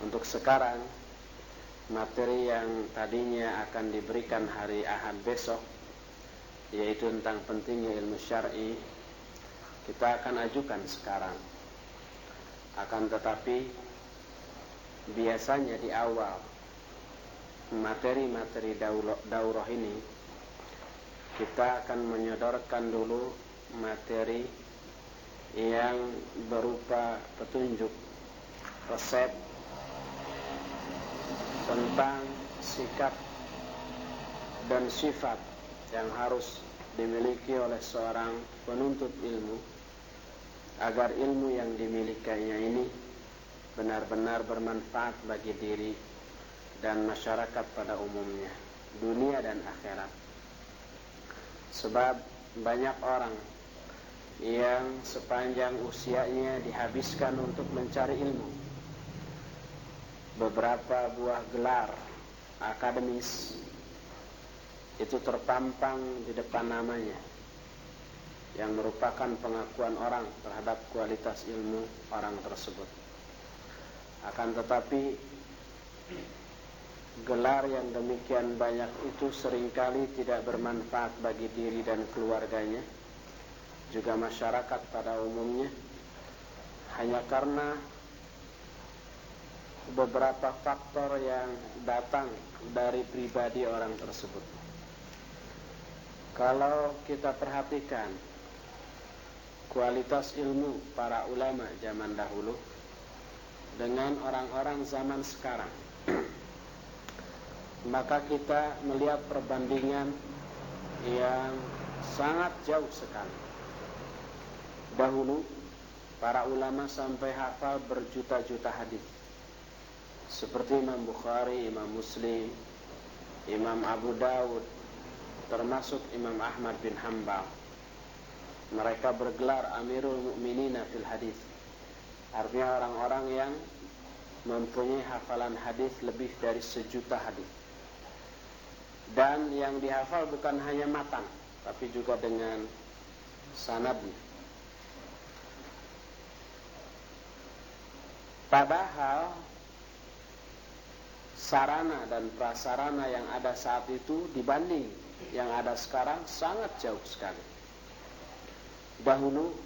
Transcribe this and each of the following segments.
Untuk sekarang materi yang tadinya akan diberikan hari Ahad besok yaitu tentang pentingnya ilmu syar'i kita akan ajukan sekarang. Akan tetapi biasanya di awal materi-materi daurah ini kita akan menyodorkan dulu materi yang berupa petunjuk resep tentang sikap dan sifat yang harus dimiliki oleh seorang penuntut ilmu agar ilmu yang dimilikinya ini benar-benar bermanfaat bagi diri dan masyarakat pada umumnya, dunia dan akhirat. Sebab banyak orang yang sepanjang usianya dihabiskan untuk mencari ilmu. Beberapa buah gelar akademis itu terpampang di depan namanya yang merupakan pengakuan orang terhadap kualitas ilmu orang tersebut. Akan tetapi gelar yang demikian banyak itu sering kali tidak bermanfaat bagi diri dan keluarganya juga masyarakat pada umumnya hanya karena beberapa faktor yang datang dari pribadi orang tersebut. Kalau kita perhatikan kualitas ilmu para ulama zaman dahulu dengan orang-orang zaman sekarang, maka kita melihat perbandingan yang sangat jauh sekali. Dahulu para ulama sampai hafal berjuta-juta hadis. Seperti Imam Bukhari, Imam Muslim, Imam Abu Dawud, termasuk Imam Ahmad bin Hambal. Mereka bergelar Amirul Mukminin fil hadis. Artinya orang-orang yang mempunyai hafalan hadis lebih dari sejuta hadis. Dan yang dihafal bukan hanya matan, tapi juga dengan sanadnya. Padahal sarana dan prasarana yang ada saat itu dibanding yang ada sekarang sangat jauh sekali. Dahulu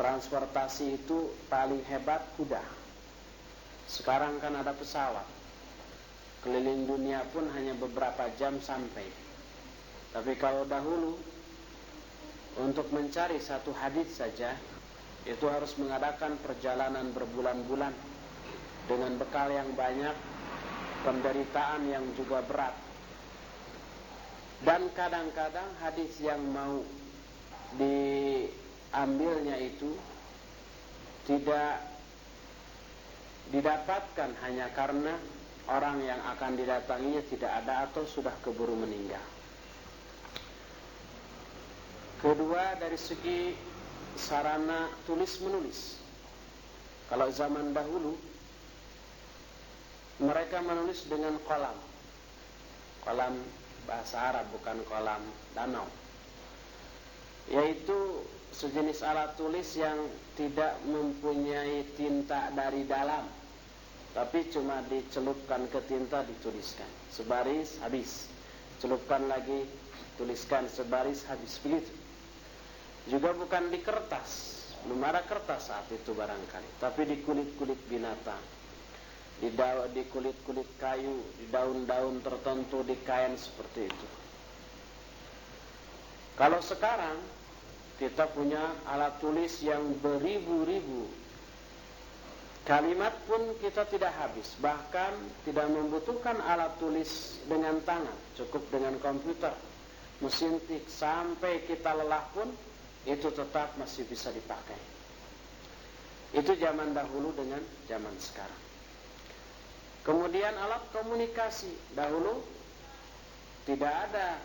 transportasi itu paling hebat kuda. Sekarang kan ada pesawat. Keliling dunia pun hanya beberapa jam sampai. Tapi kalau dahulu untuk mencari satu hadis saja itu harus mengadakan perjalanan berbulan-bulan dengan bekal yang banyak, penderitaan yang juga berat. Dan kadang-kadang hadis yang mau diambilnya itu tidak didapatkan hanya karena orang yang akan didatanginya tidak ada atau sudah keburu meninggal. Kedua dari segi sarana tulis menulis. Kalau zaman dahulu mereka menulis dengan kolam. Kolam bahasa Arab bukan kolam danau. Yaitu sejenis alat tulis yang tidak mempunyai tinta dari dalam tapi cuma dicelupkan ke tinta dituliskan. Sebaris habis. Celupkan lagi tuliskan sebaris habis. Begitu. Juga bukan di kertas, belum ada kertas saat itu barangkali, tapi di kulit-kulit binatang, di, di kulit-kulit kayu, di daun-daun tertentu, di kain seperti itu. Kalau sekarang kita punya alat tulis yang beribu-ribu Kalimat pun kita tidak habis Bahkan tidak membutuhkan alat tulis dengan tangan Cukup dengan komputer Mesin tik Sampai kita lelah pun itu tetap masih bisa dipakai. Itu zaman dahulu dengan zaman sekarang. Kemudian alat komunikasi dahulu tidak ada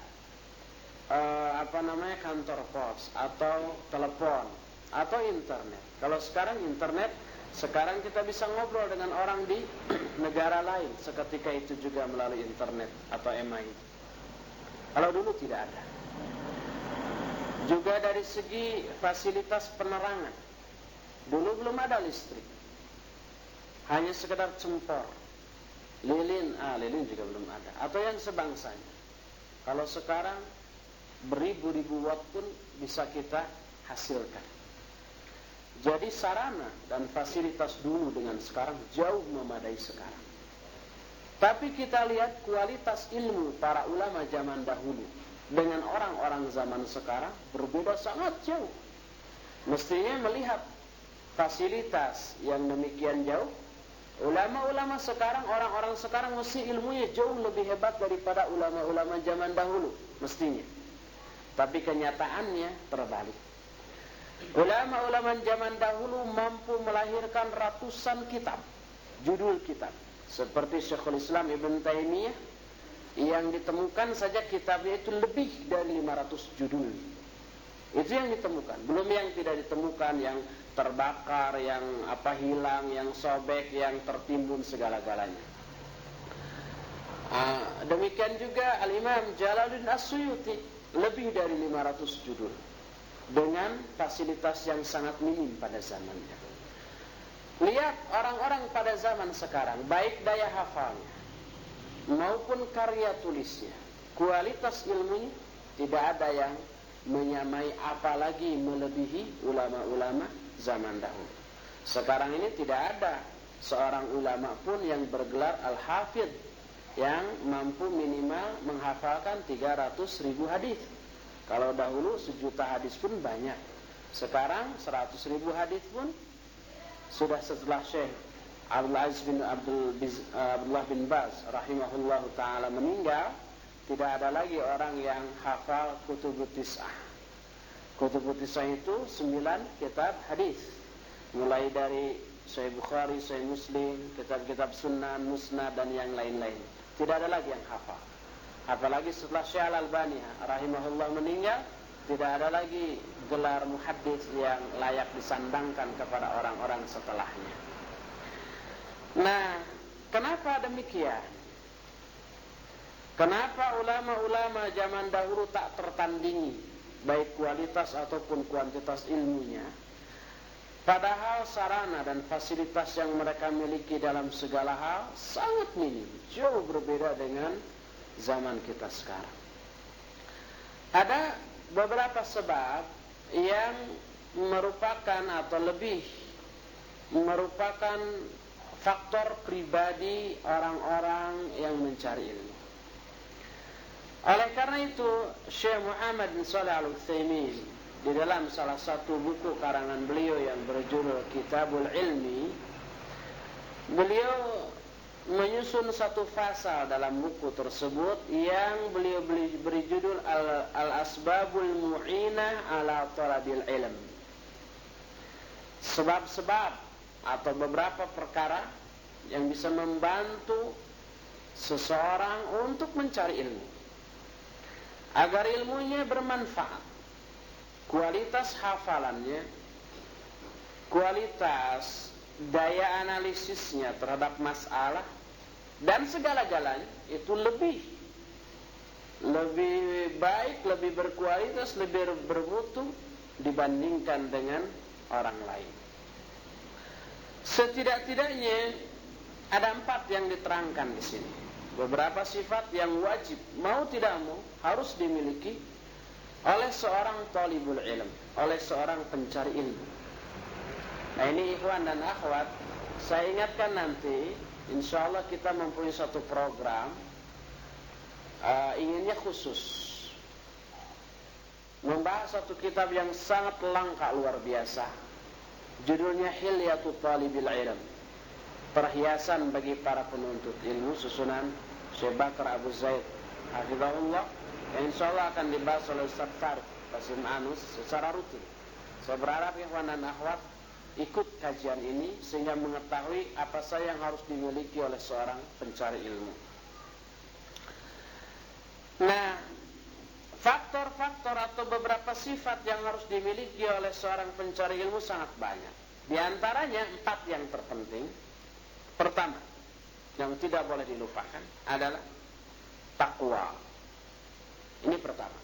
uh, apa namanya kantor pos atau telepon atau internet. Kalau sekarang internet, sekarang kita bisa ngobrol dengan orang di negara lain seketika itu juga melalui internet atau email. Kalau dulu tidak ada. Juga dari segi fasilitas penerangan. Dulu belum ada listrik. hanya sekedar cempor. Lilin, ah lilin juga belum ada. Atau yang sebangsanya. Kalau sekarang beribu-ribu watt pun bisa kita hasilkan. Jadi sarana dan fasilitas dulu dengan sekarang jauh memadai sekarang. Tapi kita lihat kualitas ilmu para ulama zaman dahulu dengan orang-orang zaman sekarang berbeda sangat jauh. Mestinya melihat fasilitas yang demikian jauh, ulama-ulama sekarang, orang-orang sekarang mesti ilmunya jauh lebih hebat daripada ulama-ulama zaman dahulu, mestinya. Tapi kenyataannya terbalik. Ulama-ulama zaman dahulu mampu melahirkan ratusan kitab, judul kitab seperti Syekhul Islam Ibn Taimiyah yang ditemukan saja kitabnya itu lebih dari 500 judul. Itu yang ditemukan, belum yang tidak ditemukan yang terbakar, yang apa hilang, yang sobek, yang tertimbun segala-galanya. Uh, demikian juga Al-Imam Jalaluddin As-Suyuti lebih dari 500 judul dengan fasilitas yang sangat minim pada zamannya. Lihat orang-orang pada zaman sekarang, baik daya hafalnya maupun karya tulisnya, kualitas ilmunya tidak ada yang menyamai apalagi melebihi ulama-ulama zaman dahulu. Sekarang ini tidak ada seorang ulama pun yang bergelar al-hafidh yang mampu minimal menghafalkan 300 ribu hadis. Kalau dahulu sejuta hadis pun banyak. Sekarang 100 ribu hadis pun sudah setelah Syekh Abdul Aziz bin Abdul Abdullah bin Baz rahimahullah taala meninggal, tidak ada lagi orang yang hafal kutubut tis'ah. Kutubut tis'ah itu sembilan kitab hadis. Mulai dari Sahih Bukhari, Sahih Muslim, kitab-kitab Sunnah, Musnad dan yang lain-lain. Tidak ada lagi yang hafal. Apalagi setelah Syekh Al-Albani rahimahullah meninggal, tidak ada lagi gelar muhaddis yang layak disandangkan kepada orang-orang setelahnya. Nah, kenapa demikian? Kenapa ulama-ulama zaman dahulu tak tertandingi baik kualitas ataupun kuantitas ilmunya? Padahal sarana dan fasilitas yang mereka miliki dalam segala hal sangat minim, jauh berbeda dengan zaman kita sekarang. Ada beberapa sebab yang merupakan atau lebih merupakan faktor pribadi orang-orang yang mencari ilmu. Oleh karena itu, Syekh Muhammad bin Salih Al-Utsaimin di dalam salah satu buku karangan beliau yang berjudul Kitabul Ilmi, beliau menyusun satu pasal dalam buku tersebut yang beliau beri judul Al-Asbabul Mu'inah ala Talabil Ilm. Sebab-sebab atau beberapa perkara yang bisa membantu seseorang untuk mencari ilmu. Agar ilmunya bermanfaat. Kualitas hafalannya, kualitas daya analisisnya terhadap masalah dan segala-galanya itu lebih lebih baik, lebih berkualitas, lebih bermutu dibandingkan dengan orang lain. Setidak-tidaknya ada empat yang diterangkan di sini. Beberapa sifat yang wajib mau tidak mau harus dimiliki oleh seorang talibul ilm, oleh seorang pencari ilmu. Nah ini ikhwan dan akhwat, saya ingatkan nanti Insya Allah kita mempunyai satu program uh, Inginnya khusus Membahas satu kitab yang sangat langka luar biasa Judulnya Hilyatul Talibil Ilm Perhiasan bagi para penuntut ilmu Susunan Syekh Bakar Abu Zaid Hafizahullah Yang insya Allah akan dibahas oleh Ustaz Farid Basim Anus secara rutin Saya berharap ya dan akhwat ikut kajian ini sehingga mengetahui apa saja yang harus dimiliki oleh seorang pencari ilmu. Nah, faktor-faktor atau beberapa sifat yang harus dimiliki oleh seorang pencari ilmu sangat banyak. Di antaranya empat yang terpenting. Pertama, yang tidak boleh dilupakan adalah takwa. Ini pertama.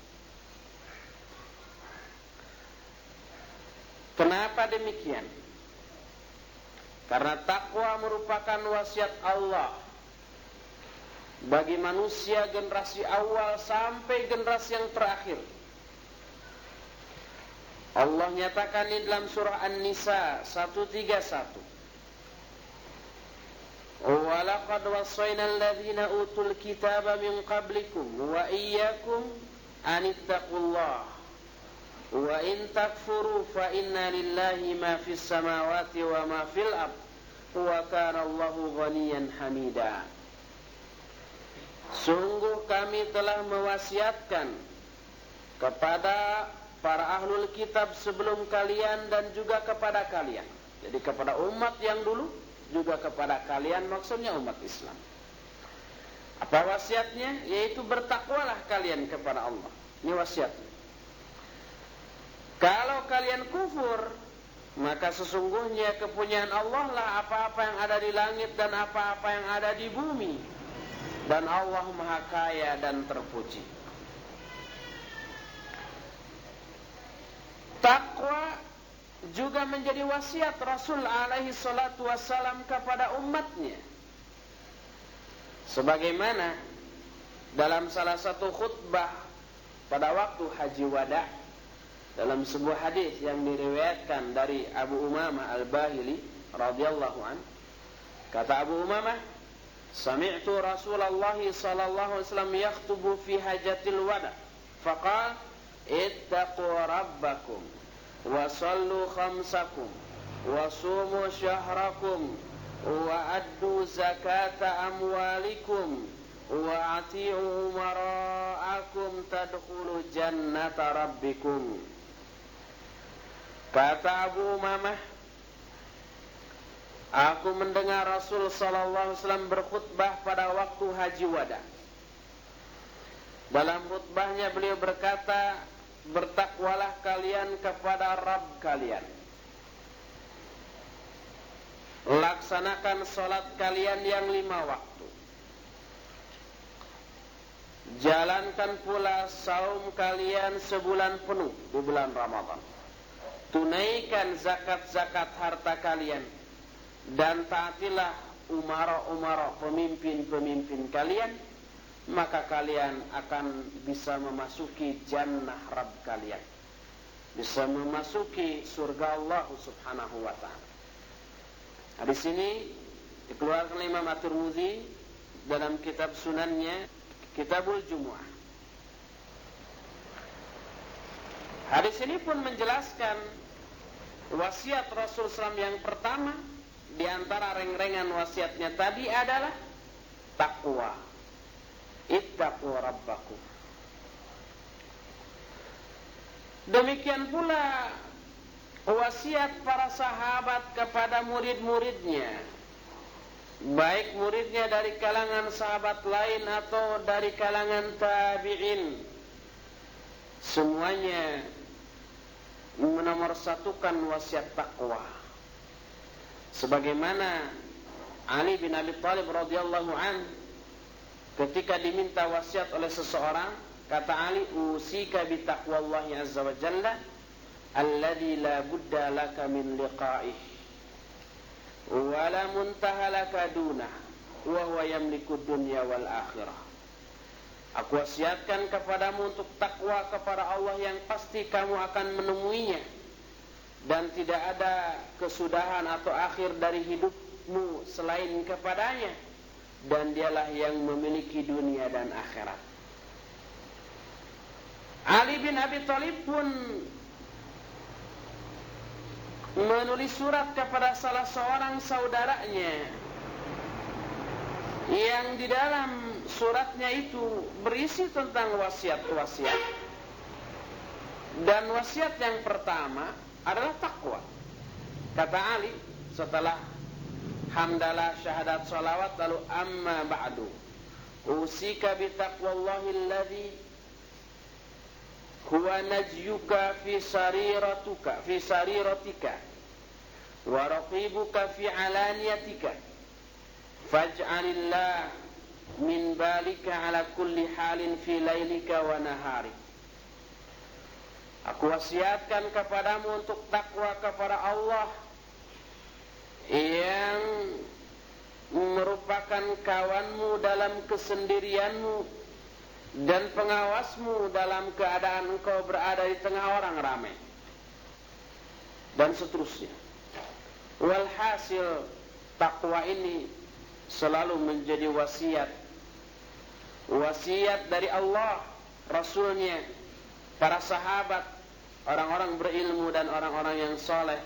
Kenapa demikian? Karena takwa merupakan wasiat Allah bagi manusia generasi awal sampai generasi yang terakhir. Allah nyatakan di dalam surah An-Nisa 131. Kitaba min qablikum wa iyyakum an ittaqullah. Wa in takfuru fa inna lillahi ma fis samawati wa ma fil ard. Wa kana Allahu ghaniyan hamida. Sungguh kami telah mewasiatkan kepada para ahlul kitab sebelum kalian dan juga kepada kalian. Jadi kepada umat yang dulu juga kepada kalian maksudnya umat Islam. Apa wasiatnya? Yaitu bertakwalah kalian kepada Allah. Ini wasiatnya. Kalau kalian kufur, maka sesungguhnya kepunyaan Allah lah apa-apa yang ada di langit dan apa-apa yang ada di bumi. Dan Allah maha kaya dan terpuji. Takwa juga menjadi wasiat Rasul alaihi salatu wassalam kepada umatnya. Sebagaimana dalam salah satu khutbah pada waktu haji wada dalam sebuah hadis yang diriwayatkan dari Abu Umamah Al-Bahili radhiyallahu an kata Abu Umamah sami'tu Rasulullah sallallahu alaihi wasallam yakhutubu fi hajatil wada faqala ittaqu rabbakum khamsakum wa sumu syahrakum wa addu zakata amwalikum wa ati'u jannata rabbikum kata Abu Umamah Aku mendengar Rasul sallallahu alaihi wasallam berkhutbah pada waktu haji wada. Dalam khutbahnya beliau berkata, bertakwalah kalian kepada Rabb kalian. Laksanakan solat kalian yang lima waktu. Jalankan pula saum kalian sebulan penuh di bulan Ramadan. Tunaikan zakat-zakat harta kalian. Dan taatilah umara-umara pemimpin-pemimpin kalian maka kalian akan bisa memasuki jannah Rabb kalian. Bisa memasuki surga Allah Subhanahu wa taala. Di sini dikeluarkan oleh Imam At-Tirmidzi dalam kitab sunannya Kitabul Jumu'ah. Hadis ini pun menjelaskan wasiat Rasul SAW yang pertama di antara reng-rengan wasiatnya tadi adalah takwa ittaqu rabbakum. Demikian pula wasiat para sahabat kepada murid-muridnya. Baik muridnya dari kalangan sahabat lain atau dari kalangan tabi'in. Semuanya menomorsatukan wasiat takwa sebagaimana Ali bin Abi Thalib radhiyallahu anhu Ketika diminta wasiat oleh seseorang, kata Ali, "Usika bi taqwallahi azza wa jalla alladhi la budda laka min liqa'ih wa la muntaha laka dunah wa huwa yamliku dunya wal akhirah." Aku wasiatkan kepadamu untuk takwa kepada Allah yang pasti kamu akan menemuinya dan tidak ada kesudahan atau akhir dari hidupmu selain kepadanya dan dialah yang memiliki dunia dan akhirat. Ali bin Abi Thalib pun menulis surat kepada salah seorang saudaranya yang di dalam suratnya itu berisi tentang wasiat-wasiat dan wasiat yang pertama adalah takwa. Kata Ali setelah hamdalah syahadat salawat lalu amma ba'du usika bi taqwallahi alladhi huwa najyuka fi sariratuka fi sariratika wa raqibuka fi alaniyatika faj'alillah min balika ala kulli halin fi lailika wa nahari Aku wasiatkan kepadamu untuk takwa kepada Allah yang merupakan kawanmu dalam kesendirianmu dan pengawasmu dalam keadaan engkau berada di tengah orang ramai. Dan seterusnya. Walhasil takwa ini selalu menjadi wasiat. Wasiat dari Allah Rasulnya para sahabat orang-orang berilmu dan orang-orang yang soleh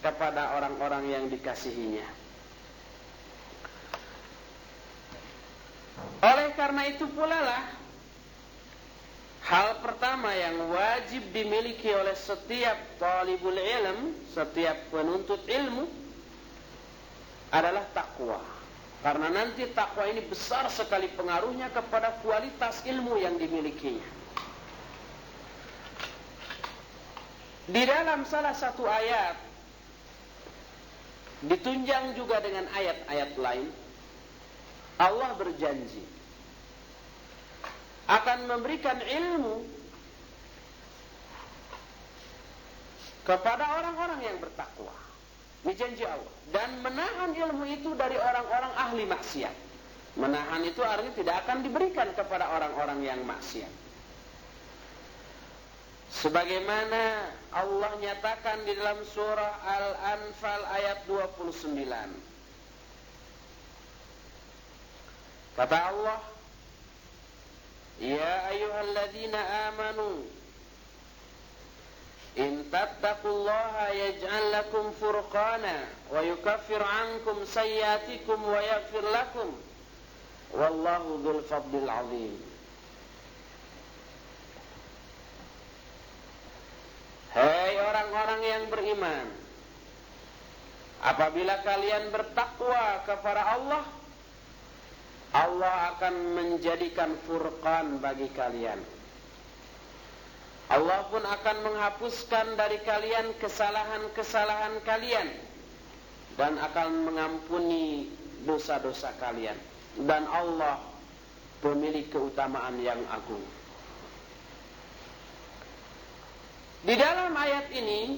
kepada orang-orang yang dikasihinya oleh karena itu pula lah Hal pertama yang wajib dimiliki oleh setiap talibul ilm, setiap penuntut ilmu adalah takwa. Karena nanti takwa ini besar sekali pengaruhnya kepada kualitas ilmu yang dimilikinya. Di dalam salah satu ayat ditunjang juga dengan ayat-ayat lain Allah berjanji akan memberikan ilmu kepada orang-orang yang bertakwa. Ini Allah. Dan menahan ilmu itu dari orang-orang ahli maksiat. Menahan itu artinya tidak akan diberikan kepada orang-orang yang maksiat. Sebagaimana Allah nyatakan di dalam surah Al-Anfal ayat 29. Kata Allah, يا أيها الذين آمنوا إن تتقوا الله يجعل لكم فرقانا ويكفر عنكم سيئاتكم ويغفر لكم والله ذو الفضل العظيم Hei orang-orang yang beriman Apabila kalian bertakwa kepada Allah Allah akan menjadikan furqan bagi kalian. Allah pun akan menghapuskan dari kalian kesalahan-kesalahan kalian dan akan mengampuni dosa-dosa kalian. Dan Allah pemilik keutamaan yang agung. Di dalam ayat ini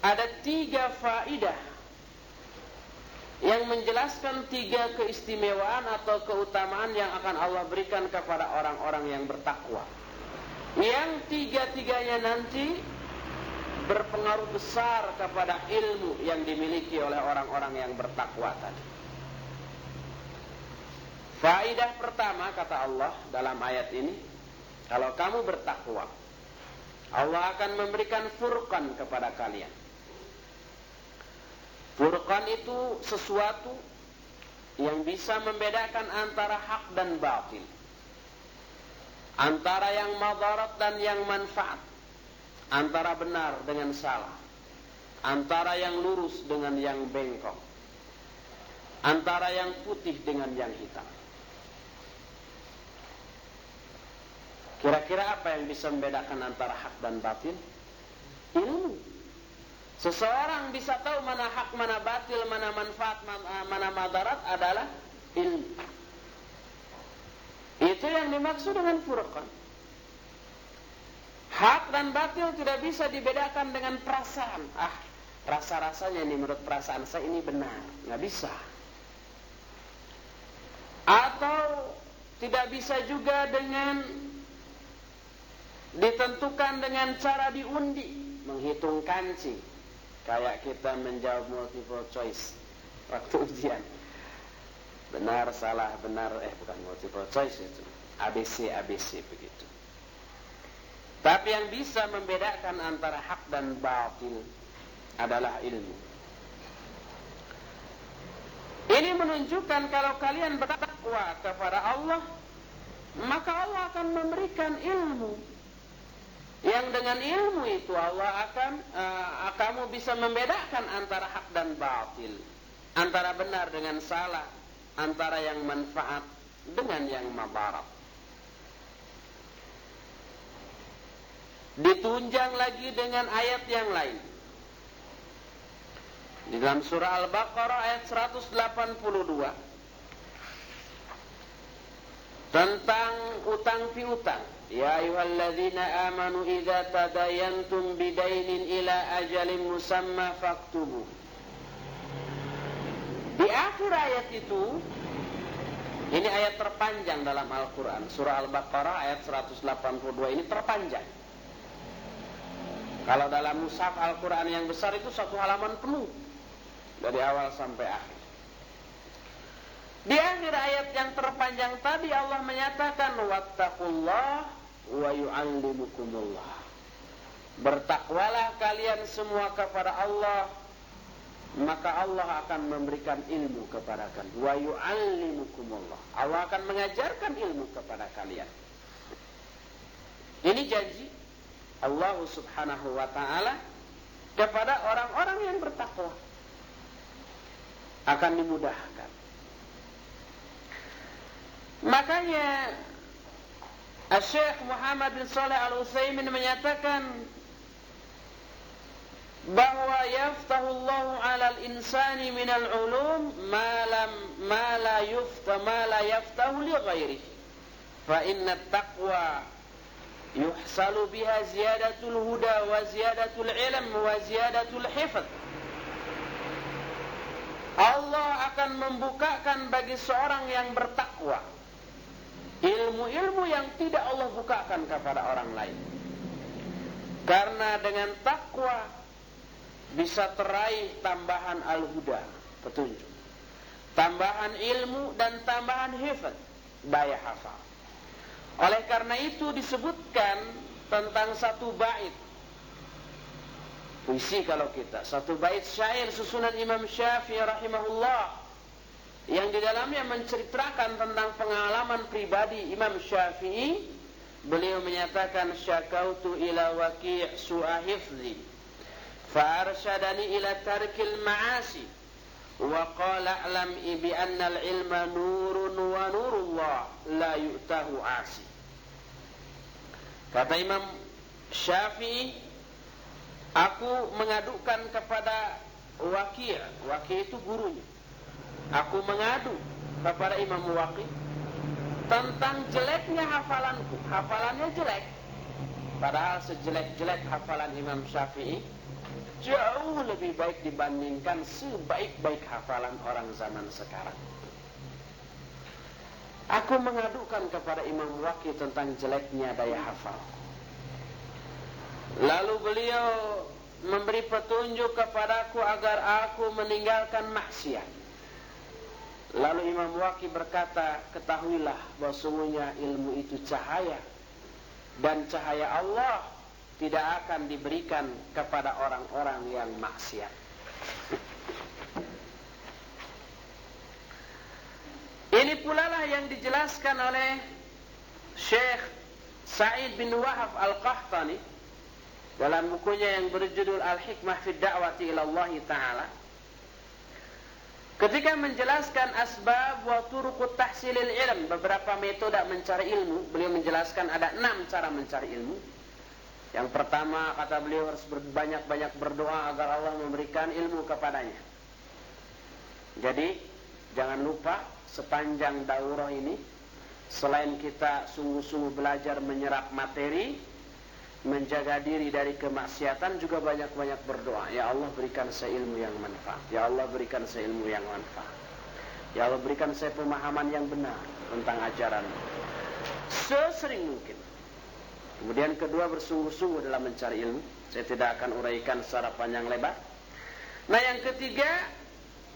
ada tiga faidah yang menjelaskan tiga keistimewaan atau keutamaan yang akan Allah berikan kepada orang-orang yang bertakwa. Yang tiga-tiganya nanti berpengaruh besar kepada ilmu yang dimiliki oleh orang-orang yang bertakwa tadi. Faidah pertama kata Allah dalam ayat ini, kalau kamu bertakwa, Allah akan memberikan furqan kepada kalian. Furqan itu sesuatu yang bisa membedakan antara hak dan batil. Antara yang madarat dan yang manfaat. Antara benar dengan salah. Antara yang lurus dengan yang bengkok. Antara yang putih dengan yang hitam. Kira-kira apa yang bisa membedakan antara hak dan batil? Ilmu. Seseorang bisa tahu mana hak, mana batil, mana manfaat, mana madarat adalah ilmu. Itu yang dimaksud dengan furqan. Hak dan batil tidak bisa dibedakan dengan perasaan. Ah, rasa-rasanya ini menurut perasaan saya ini benar. Nggak bisa. Atau tidak bisa juga dengan ditentukan dengan cara diundi, menghitung kancing Kayak kita menjawab multiple choice waktu ujian. Benar, salah, benar, eh bukan multiple choice itu. ABC, ABC begitu. Tapi yang bisa membedakan antara hak dan batil adalah ilmu. Ini menunjukkan kalau kalian bertakwa kepada Allah, maka Allah akan memberikan ilmu yang dengan ilmu itu Allah akan uh, kamu bisa membedakan antara hak dan batil, antara benar dengan salah, antara yang manfaat dengan yang mabarat. Ditunjang lagi dengan ayat yang lain. Di dalam surah Al-Baqarah ayat 182 tentang utang piutang. يا أيها الذين آمنوا إذا تداينتم بدين إلى أجل مسمى فاكتبوا Di akhir ayat itu ini ayat terpanjang dalam Al-Quran Surah Al-Baqarah ayat 182 ini terpanjang Kalau dalam mushaf Al-Quran yang besar itu satu halaman penuh Dari awal sampai akhir Di akhir ayat yang terpanjang tadi Allah menyatakan Wattaqullah wa yu'allimukumullah Bertakwalah kalian semua kepada Allah maka Allah akan memberikan ilmu kepada kalian. Wa yu'allimukumullah. Allah akan mengajarkan ilmu kepada kalian. Ini janji Allah Subhanahu wa taala kepada orang-orang yang bertakwa. Akan dimudahkan. Makanya Syekh Muhammad bin Saleh Al-Utsaimin menyatakan bahwa yaftahullahu 'alal insani minal ulum ma lam ma la yufta ma la yaftahu li ghairihi. Fa inna taqwa yuhsalu biha ziyadatul huda wa ziyadatul ilm wa ziyadatul hifz. Allah akan membukakan bagi seorang yang bertakwa ilmu-ilmu yang tidak Allah bukakan kepada orang lain karena dengan takwa bisa teraih tambahan al-huda, petunjuk. Tambahan ilmu dan tambahan hifat, daya hafal. Oleh karena itu disebutkan tentang satu bait. Puisi kalau kita, satu bait syair susunan Imam Syafi'i rahimahullah yang di dalamnya menceritakan tentang pengalaman pribadi Imam Syafi'i beliau menyatakan syakautu ila waqi' su'ahifzi fa arsyadani ila tarkil ma'asi wa qala alam bi anna al-ilma nurun wa nurullah la yu'tahu asi. Kata Imam Syafi'i aku mengadukan kepada Waqi' Waqi' itu gurunya. Aku mengadu kepada Imam Waqi' tentang jeleknya hafalanku. Hafalannya jelek. Padahal sejelek-jelek hafalan Imam Syafi'i jauh lebih baik dibandingkan sebaik-baik hafalan orang zaman sekarang. Aku mengadukan kepada Imam Waqi tentang jeleknya daya hafal. Lalu beliau memberi petunjuk kepadaku agar aku meninggalkan maksiat. Lalu Imam Waqi berkata, ketahuilah bahwa sungguhnya ilmu itu cahaya. Dan cahaya Allah tidak akan diberikan kepada orang-orang yang maksiat. Ini pula lah yang dijelaskan oleh Syekh Sa'id bin Wahab Al-Qahtani dalam bukunya yang berjudul Al-Hikmah fi Da'wati ila Allah Ta'ala. Ketika menjelaskan asbab wa turuqut tahsilil ilm, beberapa metode mencari ilmu, beliau menjelaskan ada enam cara mencari ilmu. Yang pertama kata beliau harus banyak-banyak berdoa agar Allah memberikan ilmu kepadanya. Jadi jangan lupa sepanjang daurah ini selain kita sungguh-sungguh belajar menyerap materi, menjaga diri dari kemaksiatan juga banyak-banyak berdoa. Ya Allah berikan saya ilmu yang manfaat. Ya Allah berikan saya ilmu yang manfaat. Ya Allah berikan saya pemahaman yang benar tentang ajaran. Sesering mungkin Kemudian kedua bersungguh-sungguh dalam mencari ilmu. Saya tidak akan uraikan secara panjang lebar. Nah yang ketiga,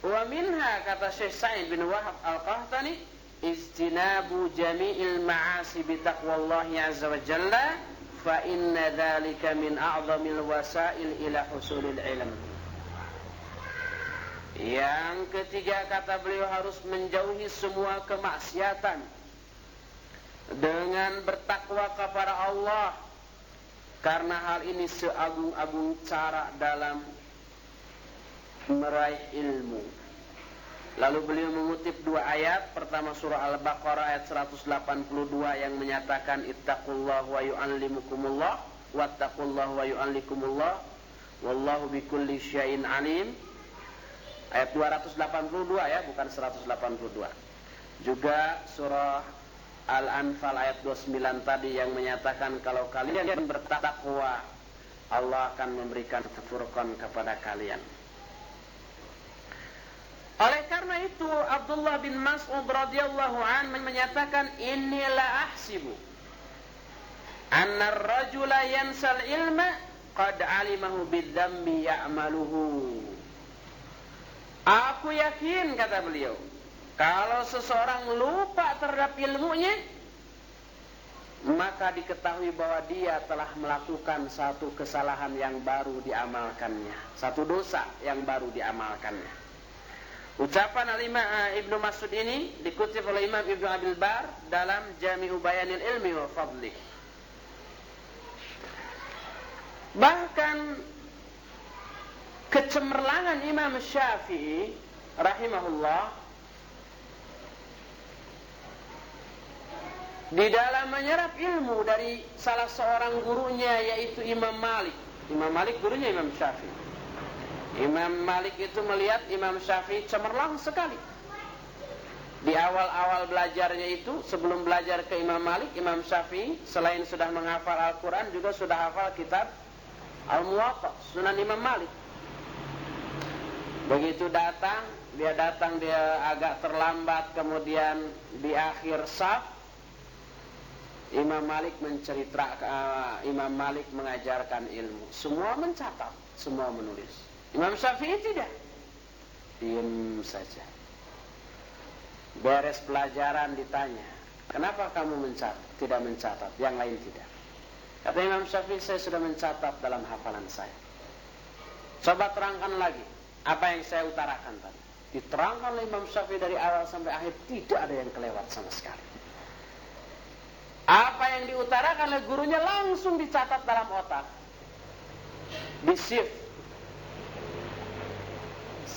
wa minha kata Syekh Sa'id bin Wahab Al-Qahtani, istinabu jami'il ma'asi bi taqwallahi azza wa jalla inna dhalika min a'zamil wasail ila husulil ilm. Yang ketiga kata beliau harus menjauhi semua kemaksiatan dengan bertakwa kepada Allah karena hal ini seagung-agung cara dalam meraih ilmu. Lalu beliau mengutip dua ayat, pertama surah Al-Baqarah ayat 182 yang menyatakan ittaqullah wa yu'allimukumullah wattaqullah wa yu'allikumullah wallahu bikulli syai'in alim. Ayat 282 ya, bukan 182. Juga surah Al-Anfal ayat 29 tadi yang menyatakan kalau kalian bertakwa Allah akan memberikan furqan kepada kalian. Oleh karena itu Abdullah bin Mas'ud radhiyallahu an menyatakan inilah ahsibu anna ar-rajula yansal ilma qad alimahu bidzambi ya'maluhu. Aku yakin kata beliau kalau seseorang lupa terhadap ilmunya maka diketahui bahwa dia telah melakukan satu kesalahan yang baru diamalkannya, satu dosa yang baru diamalkannya. Ucapan Al-Imam eh, Ibnu Mas'ud ini dikutip oleh Imam Ibnu Abil Bar dalam Jami'u Bayanil Ilmi wa Fadli. Bahkan kecemerlangan Imam Syafi'i rahimahullah di dalam menyerap ilmu dari salah seorang gurunya yaitu Imam Malik. Imam Malik gurunya Imam Syafi'i. Imam Malik itu melihat Imam Syafi'i cemerlang sekali. Di awal-awal belajarnya itu, sebelum belajar ke Imam Malik, Imam Syafi'i selain sudah menghafal Al-Quran juga sudah hafal kitab Al-Muwatta, Sunan Imam Malik. Begitu datang, dia datang dia agak terlambat, kemudian di akhir saf, Imam Malik mencerita uh, Imam Malik mengajarkan ilmu. Semua mencatat, semua menulis. Imam Syafi'i tidak. Diam saja. Beres pelajaran ditanya, "Kenapa kamu mencatat, tidak mencatat? Yang lain tidak." Kata Imam Syafi'i, "Saya sudah mencatat dalam hafalan saya." Coba terangkan lagi apa yang saya utarakan tadi. Diterangkan oleh Imam Syafi'i dari awal sampai akhir tidak ada yang kelewat sama sekali. Apa yang diutarakan oleh gurunya langsung dicatat dalam otak. Di.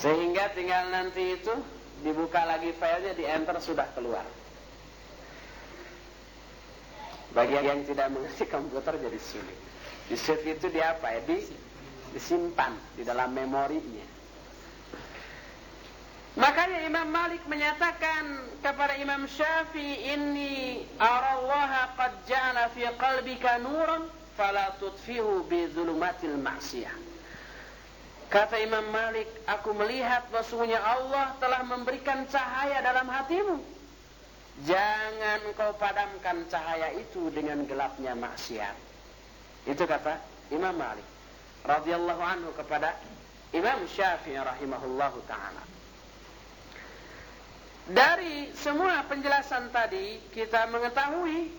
Sehingga tinggal nanti itu dibuka lagi filenya, di enter sudah keluar. Bagi yang tidak mengerti komputer jadi sulit. Di save itu di apa ya? Di, disimpan di dalam memorinya. Makanya Imam Malik menyatakan kepada Imam Syafi'i inni arallaha qad ja'ala fi qalbika nuran fala tutfihu bi dhulumatil ma'siyah. Kata Imam Malik, aku melihat bahwasanya Allah telah memberikan cahaya dalam hatimu. Jangan kau padamkan cahaya itu dengan gelapnya maksiat. Itu kata Imam Malik radhiyallahu anhu kepada Imam Syafi'i rahimahullahu taala. Dari semua penjelasan tadi kita mengetahui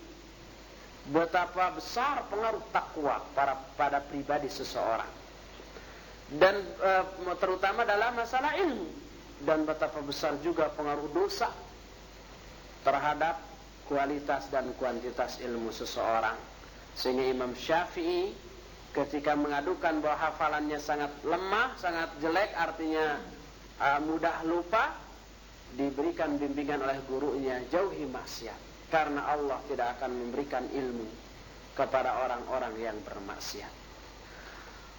betapa besar pengaruh takwa pada pribadi seseorang dan e, terutama dalam masalah ilmu. Dan betapa besar juga pengaruh dosa terhadap kualitas dan kuantitas ilmu seseorang. Sehingga Imam Syafi'i ketika mengadukan bahwa hafalannya sangat lemah, sangat jelek artinya e, mudah lupa diberikan bimbingan oleh gurunya jauhi maksiat. Karena Allah tidak akan memberikan ilmu kepada orang-orang yang bermaksiat.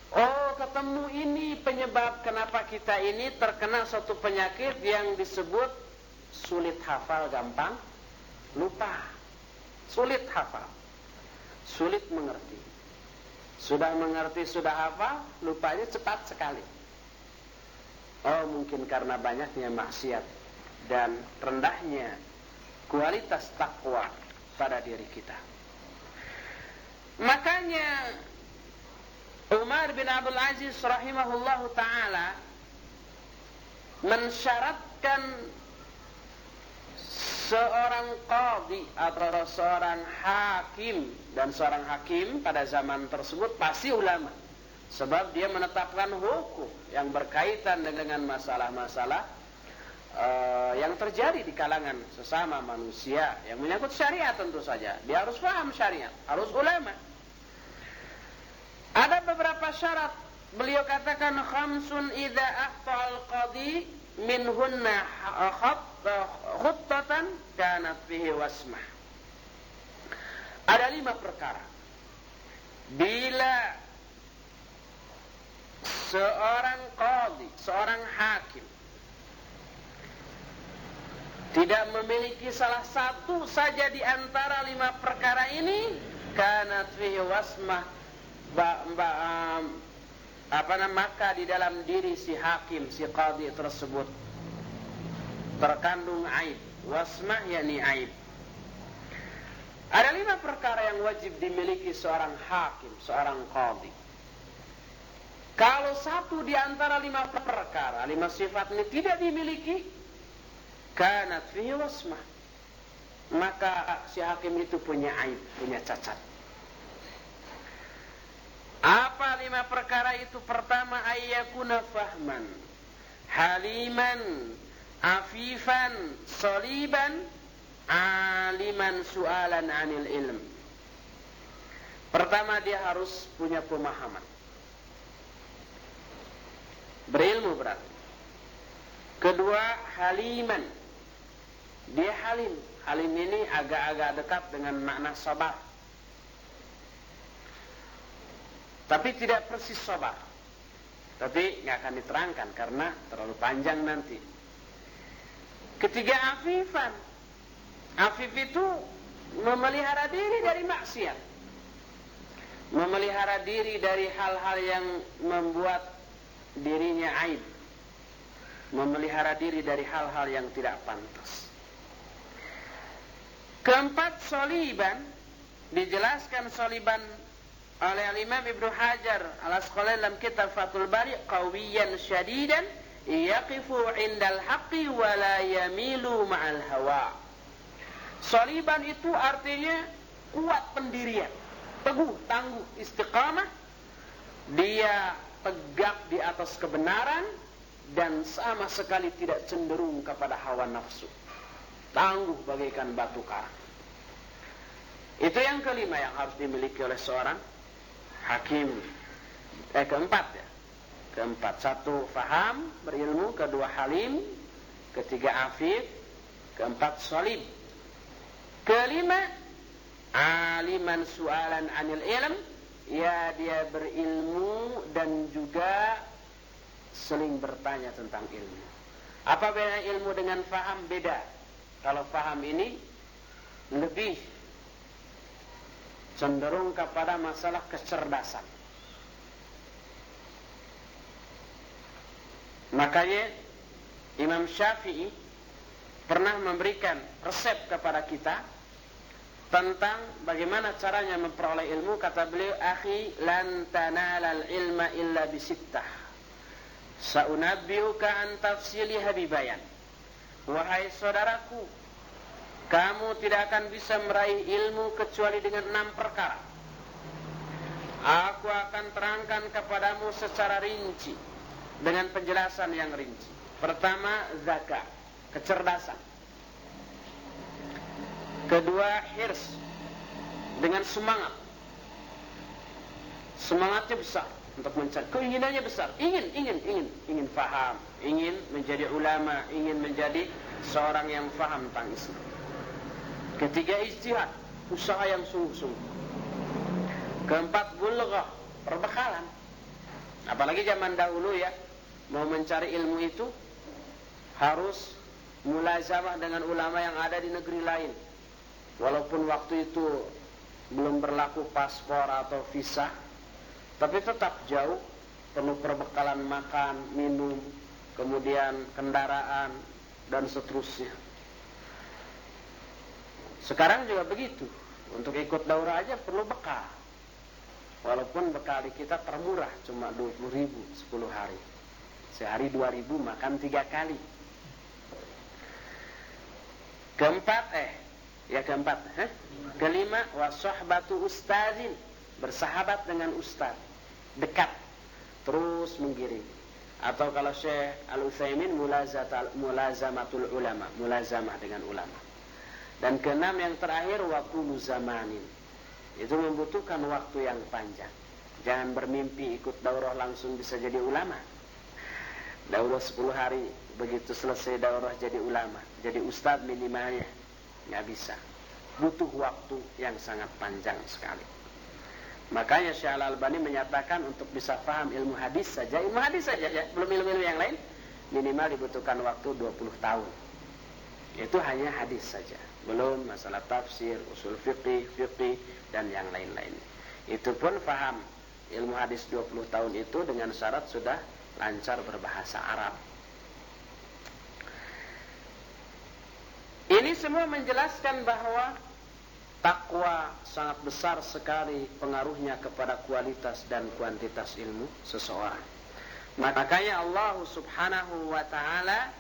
Oh, ketemu ini penyebab kenapa kita ini terkena suatu penyakit yang disebut sulit hafal gampang lupa. Sulit hafal. Sulit mengerti. Sudah mengerti, sudah hafal, lupanya cepat sekali. Oh, mungkin karena banyaknya maksiat dan rendahnya kualitas takwa pada diri kita. Makanya Umar bin Abdul Aziz rahimahullahu taala mensyaratkan seorang qadhi atau seorang hakim dan seorang hakim pada zaman tersebut pasti ulama sebab dia menetapkan hukum yang berkaitan dengan masalah-masalah uh, yang terjadi di kalangan sesama manusia yang menyangkut syariat tentu saja. Dia harus paham syariat, harus ulama. Ada beberapa syarat. Beliau katakan khamsun idza al qadi minhunna khuttatan kanat fihi wasmah. Ada lima perkara. Bila seorang qadi, seorang hakim tidak memiliki salah satu saja di antara lima perkara ini karena fihi wasmah apa nama maka di dalam diri si hakim si qadi tersebut terkandung aib. Wasmah yakni aib. Ada lima perkara yang wajib dimiliki seorang hakim, seorang qadhi. Kalau satu di antara lima perkara, lima sifat ini tidak dimiliki, kanat fihi wasmah. Maka si hakim itu punya aib, punya cacat. Apa lima perkara itu? Pertama, ayyakuna fahman, haliman, afifan, soliban, aliman sualan anil ilm. Pertama dia harus punya pemahaman. Berilmu berarti. Kedua haliman. Dia halim. Halim ini agak-agak dekat dengan makna sabar. Tapi tidak persis sabar. Tapi nggak akan diterangkan karena terlalu panjang nanti. Ketiga afifan. Afif itu memelihara diri dari maksiat. Memelihara diri dari hal-hal yang membuat dirinya aib. Memelihara diri dari hal-hal yang tidak pantas. Keempat, soliban. Dijelaskan soliban oleh Imam Ibnu Hajar al-Asqalani dalam kitab Fathul Bari qawiyan syadidan yaqifu indal haqqi wa la yamilu ma'al hawa. Soliban itu artinya kuat pendirian, teguh, tangguh, istiqamah. Dia tegak di atas kebenaran dan sama sekali tidak cenderung kepada hawa nafsu. Tangguh bagaikan batu karang. Itu yang kelima yang harus dimiliki oleh seorang hakim. Eh keempat ya. Keempat, satu faham, berilmu, kedua halim, ketiga afif, keempat solid. Kelima, aliman sualan anil ilm, ya dia berilmu dan juga seling bertanya tentang ilmu. Apa beda ilmu dengan faham? Beda. Kalau faham ini lebih cenderung kepada masalah kecerdasan. Makanya Imam Syafi'i pernah memberikan resep kepada kita tentang bagaimana caranya memperoleh ilmu. Kata beliau akhi lan tanalal ilma illa bisittah saunabbiuka an tafsili habibayan. Wahai saudaraku kamu tidak akan bisa meraih ilmu kecuali dengan enam perkara aku akan terangkan kepadamu secara rinci dengan penjelasan yang rinci pertama zakat kecerdasan Kedua, hirs. Dengan semangat. Semangatnya besar untuk mencari. Keinginannya besar. Ingin, ingin, ingin. Ingin faham. Ingin menjadi ulama. Ingin menjadi seorang yang faham tentang Islam. Ketiga, ijtihad. Usaha yang sungguh-sungguh. Keempat, bulghah. Perbekalan. Apalagi zaman dahulu ya. Mau mencari ilmu itu harus mulazamah dengan ulama yang ada di negeri lain Walaupun waktu itu belum berlaku paspor atau visa, tapi tetap jauh, penuh perbekalan makan, minum, kemudian kendaraan, dan seterusnya. Sekarang juga begitu. Untuk ikut daurah aja perlu bekal. Walaupun bekal kita termurah, cuma 20 ribu 10 hari. Sehari 2 ribu makan tiga kali. Keempat, eh Ya keempat, eh? kelima wasahbatu ustazin, bersahabat dengan ustaz, dekat, terus menggiring. Atau kalau Syekh Al-Utsaimin mulazamatul ulama, mulazamah dengan ulama. Dan keenam yang terakhir waktu zamanin. Itu membutuhkan waktu yang panjang. Jangan bermimpi ikut daurah langsung bisa jadi ulama. Daurah 10 hari, begitu selesai daurah jadi ulama, jadi ustaz minimalnya nggak bisa. Butuh waktu yang sangat panjang sekali. Makanya Syekh Al-Albani menyatakan untuk bisa paham ilmu hadis saja, ilmu hadis saja ya, belum ilmu-ilmu yang lain, minimal dibutuhkan waktu 20 tahun. Itu hanya hadis saja, belum masalah tafsir, usul fikih, fikih dan yang lain-lain. Itu pun paham ilmu hadis 20 tahun itu dengan syarat sudah lancar berbahasa Arab. Ini semua menjelaskan bahwa takwa sangat besar sekali pengaruhnya kepada kualitas dan kuantitas ilmu seseorang. Makanya Allah Subhanahu wa taala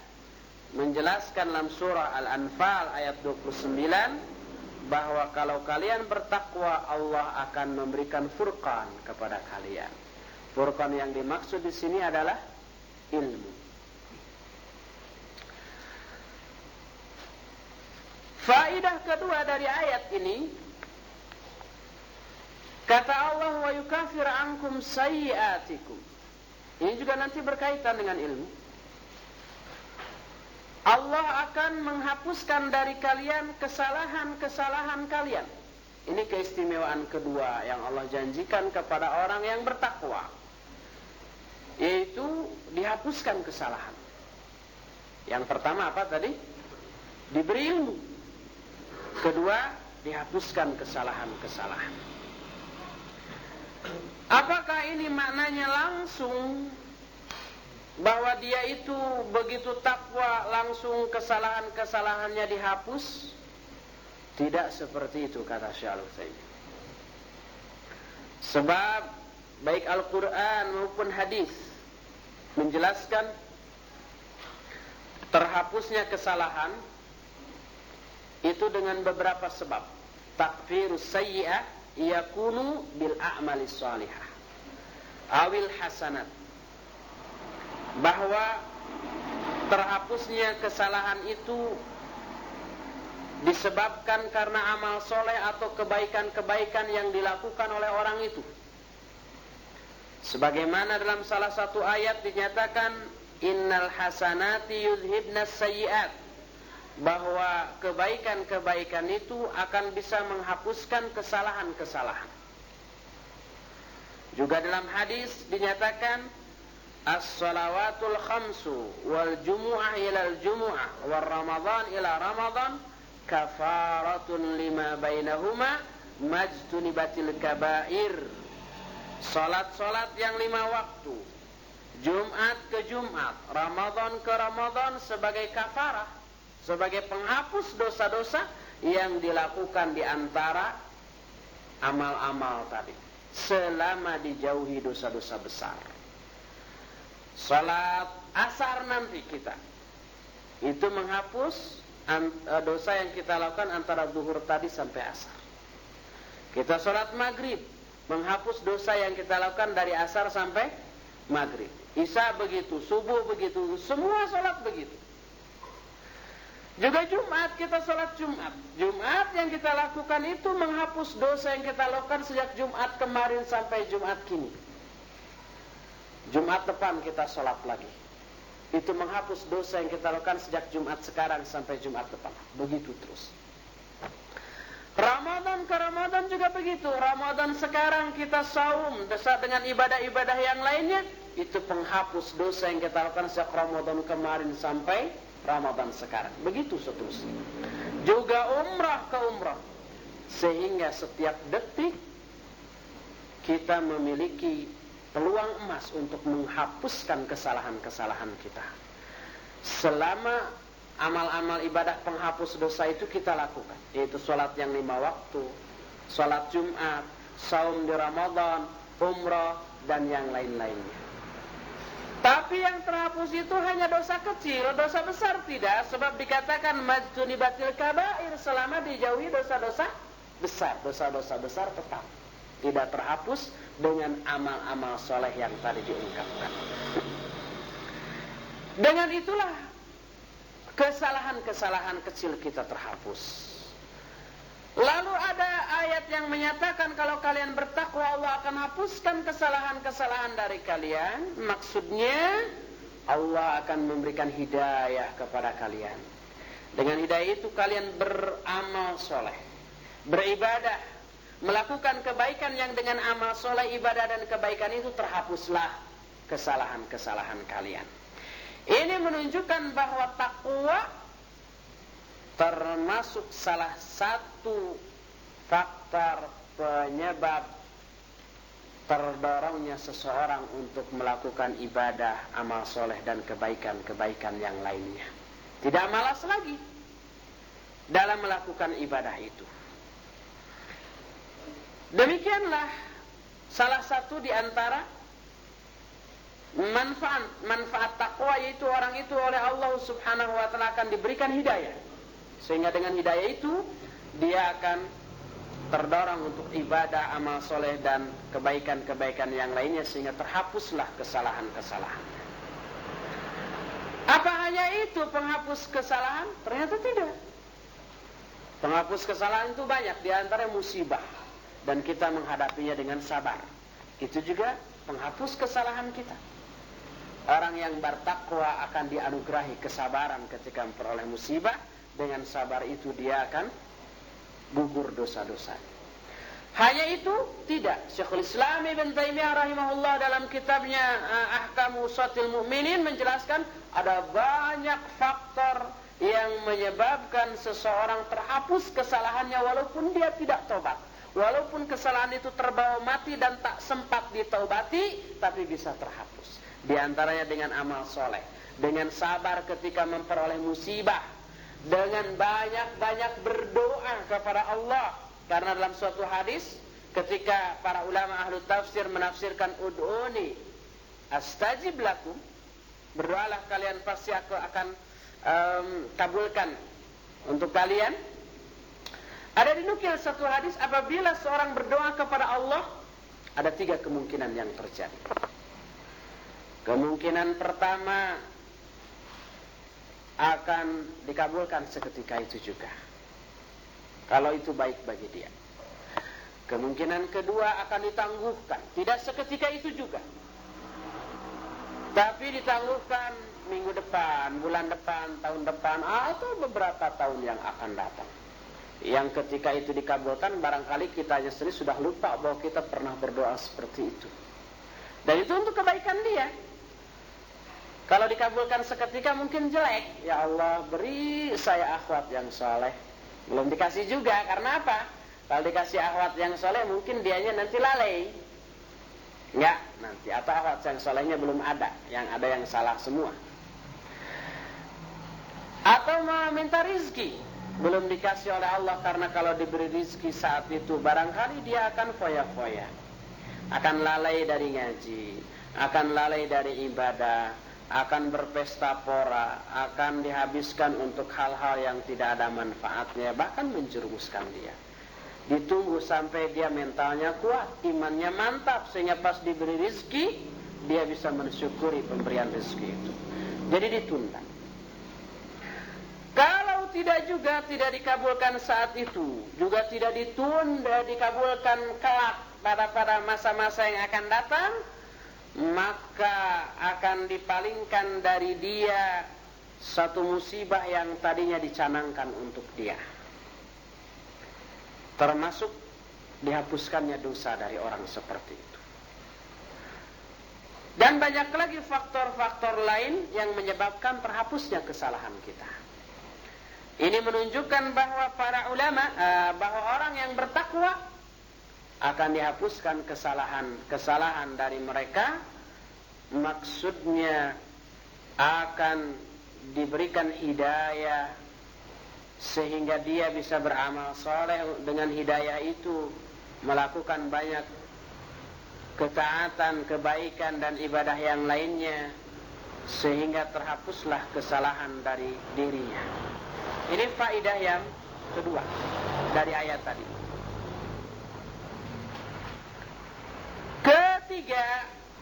menjelaskan dalam surah Al-Anfal ayat 29 bahwa kalau kalian bertakwa Allah akan memberikan furqan kepada kalian. Furqan yang dimaksud di sini adalah ilmu. Faidah kedua dari ayat ini kata Allah wa yukafir ankum sayyiatikum. Ini juga nanti berkaitan dengan ilmu. Allah akan menghapuskan dari kalian kesalahan-kesalahan kalian. Ini keistimewaan kedua yang Allah janjikan kepada orang yang bertakwa. Yaitu dihapuskan kesalahan. Yang pertama apa tadi? Diberi ilmu. Kedua, dihapuskan kesalahan-kesalahan. Apakah ini maknanya langsung bahwa dia itu begitu takwa langsung kesalahan-kesalahannya dihapus? Tidak seperti itu kata Syekh Al-Utsaimin. Sebab baik Al-Qur'an maupun hadis menjelaskan terhapusnya kesalahan itu dengan beberapa sebab. Takfirus sayyi'ah yakunu bil a'mali salihah. Awil hasanat. Bahwa terhapusnya kesalahan itu disebabkan karena amal soleh atau kebaikan-kebaikan yang dilakukan oleh orang itu. Sebagaimana dalam salah satu ayat dinyatakan innal hasanati yudhibnas sayyi'at bahwa kebaikan-kebaikan itu akan bisa menghapuskan kesalahan-kesalahan. Juga dalam hadis dinyatakan as-salawatul khamsu wal jumu'ah ila al-jumu'ah wal ramadhan ila ramadhan kafaratun lima bainahuma majtunibatil kabair. Salat-salat yang lima waktu, Jumat ke Jumat, Ramadan ke Ramadan sebagai kafarah sebagai penghapus dosa-dosa yang dilakukan di antara amal-amal tadi selama dijauhi dosa-dosa besar. Salat asar nanti kita itu menghapus e, dosa yang kita lakukan antara duhur tadi sampai asar. Kita salat maghrib menghapus dosa yang kita lakukan dari asar sampai maghrib. Isya begitu, subuh begitu, semua salat begitu. Juga Jumat kita sholat Jumat. Jumat yang kita lakukan itu menghapus dosa yang kita lakukan sejak Jumat kemarin sampai Jumat kini. Jumat depan kita sholat lagi. Itu menghapus dosa yang kita lakukan sejak Jumat sekarang sampai Jumat depan. Begitu terus. Ramadan ke Ramadan juga begitu. Ramadan sekarang kita saum dosa dengan ibadah-ibadah yang lainnya. Itu penghapus dosa yang kita lakukan sejak Ramadan kemarin sampai Ramadan sekarang. Begitu seterusnya. Juga umrah ke umrah. Sehingga setiap detik kita memiliki peluang emas untuk menghapuskan kesalahan-kesalahan kita. Selama amal-amal ibadah penghapus dosa itu kita lakukan. Yaitu sholat yang lima waktu, sholat Jumat, saum di Ramadan, umrah, dan yang lain-lainnya. Tapi yang terhapus itu hanya dosa kecil, dosa besar tidak. Sebab dikatakan majtuni batil kabair selama dijauhi dosa-dosa besar. Dosa-dosa besar tetap tidak terhapus dengan amal-amal soleh yang tadi diungkapkan. Dengan itulah kesalahan-kesalahan kecil kita terhapus. Lalu ada ayat yang menyatakan kalau kalian bertakwa Allah akan hapuskan kesalahan-kesalahan dari kalian. Maksudnya Allah akan memberikan hidayah kepada kalian. Dengan hidayah itu kalian beramal soleh. Beribadah. Melakukan kebaikan yang dengan amal soleh, ibadah dan kebaikan itu terhapuslah kesalahan-kesalahan kalian. Ini menunjukkan bahwa takwa termasuk salah satu faktor penyebab terdorongnya seseorang untuk melakukan ibadah, amal soleh dan kebaikan-kebaikan yang lainnya. Tidak malas lagi. dalam melakukan ibadah itu. Demikianlah salah satu di antara manfaat manfaat takwa yaitu orang itu oleh Allah Subhanahu wa taala akan diberikan hidayah. Sehingga dengan hidayah itu dia akan terdorong untuk ibadah, amal soleh dan kebaikan-kebaikan yang lainnya sehingga terhapuslah kesalahan-kesalahan. Apa hanya itu penghapus kesalahan? Ternyata tidak. Penghapus kesalahan itu banyak, di musibah dan kita menghadapinya dengan sabar. Itu juga penghapus kesalahan kita. Orang yang bertakwa akan dianugerahi kesabaran ketika memperoleh musibah. Dengan sabar itu dia akan gugur dosa-dosa. Hanya itu tidak. Syekhul Islam Ibn Taimiyah rahimahullah dalam kitabnya uh, Ahkamu Usatil Mu'minin menjelaskan ada banyak faktor yang menyebabkan seseorang terhapus kesalahannya walaupun dia tidak tobat. Walaupun kesalahan itu terbawa mati dan tak sempat ditaubati, tapi bisa terhapus. Di antaranya dengan amal soleh, dengan sabar ketika memperoleh musibah, dengan banyak-banyak berdoa kepada Allah. Karena dalam suatu hadis ketika para ulama ahlu tafsir menafsirkan ud'uni astajib lakum berdoalah kalian pasti aku akan um, kabulkan untuk kalian ada dinukil satu hadis apabila seorang berdoa kepada Allah ada tiga kemungkinan yang terjadi kemungkinan pertama akan dikabulkan seketika itu juga. Kalau itu baik bagi dia. Kemungkinan kedua akan ditangguhkan. Tidak seketika itu juga. Tapi ditangguhkan minggu depan, bulan depan, tahun depan, atau beberapa tahun yang akan datang. Yang ketika itu dikabulkan, barangkali kita sendiri sudah lupa bahwa kita pernah berdoa seperti itu. Dan itu untuk kebaikan dia. Kalau dikabulkan seketika mungkin jelek. Ya Allah beri saya akhwat yang soleh. Belum dikasih juga. Karena apa? Kalau dikasih akhwat yang soleh mungkin dianya nanti lalai. Enggak nanti. Atau akhwat yang solehnya belum ada. Yang ada yang salah semua. Atau mau minta rizki. Belum dikasih oleh Allah. Karena kalau diberi rizki saat itu. Barangkali dia akan foya-foya. Akan lalai dari ngaji. Akan lalai dari ibadah akan berpesta pora, akan dihabiskan untuk hal-hal yang tidak ada manfaatnya, bahkan menjerumuskan dia. Ditunggu sampai dia mentalnya kuat, imannya mantap, sehingga pas diberi rizki, dia bisa mensyukuri pemberian rizki itu. Jadi ditunda. Tidak juga tidak dikabulkan saat itu, juga tidak ditunda, dikabulkan kelak pada pada masa-masa yang akan datang, maka akan dipalingkan dari dia satu musibah yang tadinya dicanangkan untuk dia. Termasuk dihapuskannya dosa dari orang seperti itu. Dan banyak lagi faktor-faktor lain yang menyebabkan terhapusnya kesalahan kita. Ini menunjukkan bahwa para ulama, eh, bahwa orang yang bertakwa akan dihapuskan kesalahan-kesalahan dari mereka maksudnya akan diberikan hidayah sehingga dia bisa beramal soleh dengan hidayah itu melakukan banyak ketaatan, kebaikan dan ibadah yang lainnya sehingga terhapuslah kesalahan dari dirinya. Ini faidah yang kedua dari ayat tadi. Ketiga,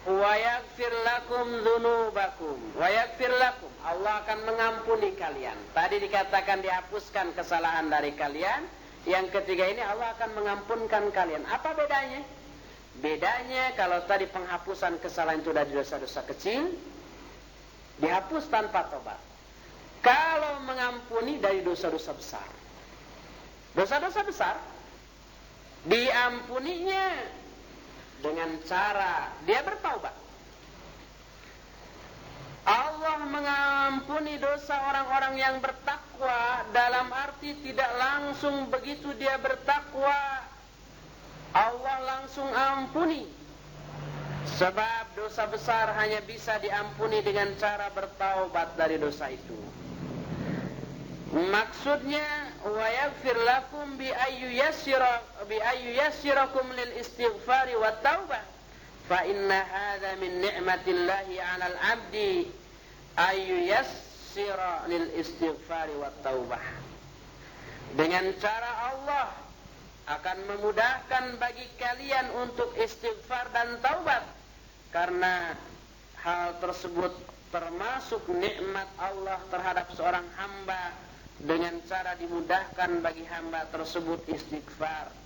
wa yaghfir lakum dzunubakum. Wa yaghfir lakum. Allah akan mengampuni kalian. Tadi dikatakan dihapuskan kesalahan dari kalian. Yang ketiga ini Allah akan mengampunkan kalian. Apa bedanya? Bedanya kalau tadi penghapusan kesalahan itu dari dosa-dosa kecil, dihapus tanpa tobat. Kalau mengampuni dari dosa-dosa besar. Dosa-dosa besar diampuninya dengan cara dia bertaubat. Allah mengampuni dosa orang-orang yang bertakwa dalam arti tidak langsung begitu dia bertakwa Allah langsung ampuni sebab dosa besar hanya bisa diampuni dengan cara bertaubat dari dosa itu Maksudnya wa yaghfir lakum bi ayyu yassira bi ayyu yassirakum lil istighfari wat taubah. Fa inna hadha min ni'matillahi 'alal 'abdi ayyu yassira lil istighfari wat taubah. Dengan cara Allah akan memudahkan bagi kalian untuk istighfar dan taubat karena hal tersebut termasuk nikmat Allah terhadap seorang hamba dengan cara dimudahkan bagi hamba tersebut istighfar